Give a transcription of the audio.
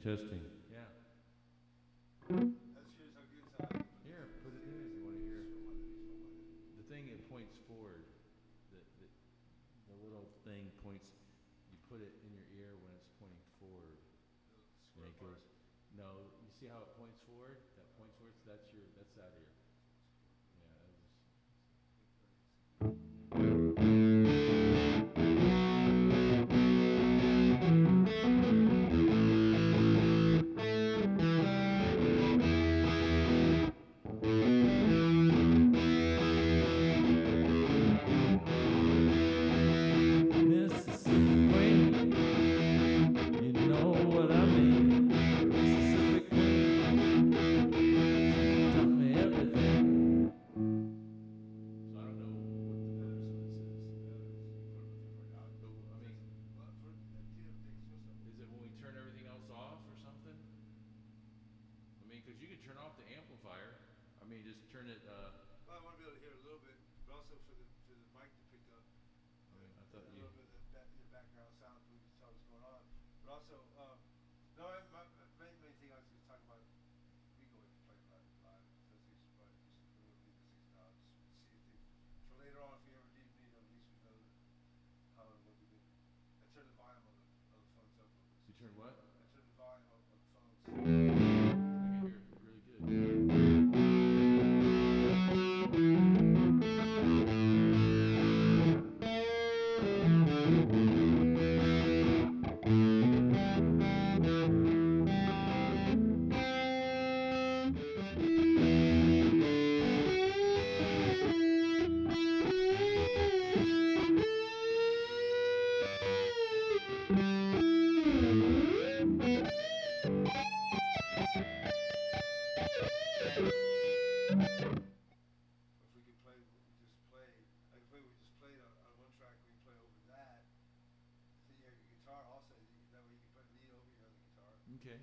Testing. Yeah. That's yours, how good's that? Here, put it here if you wanna hear. The thing, it points forward. The, the, the little thing points, you put it in your ear when it's pointing forward. And it goes, no, you see how it points forward? That points forward, so that's your, that's that ear. Mean, cause you could turn off the amplifier. I mean, just turn it, uh, Well, I wanna be able to hear a little bit, but also for the, for the mic to pick up. I mean, I A thought you. little bit of the back, the background sound, so we can tell what's going on. But also, um, Okay.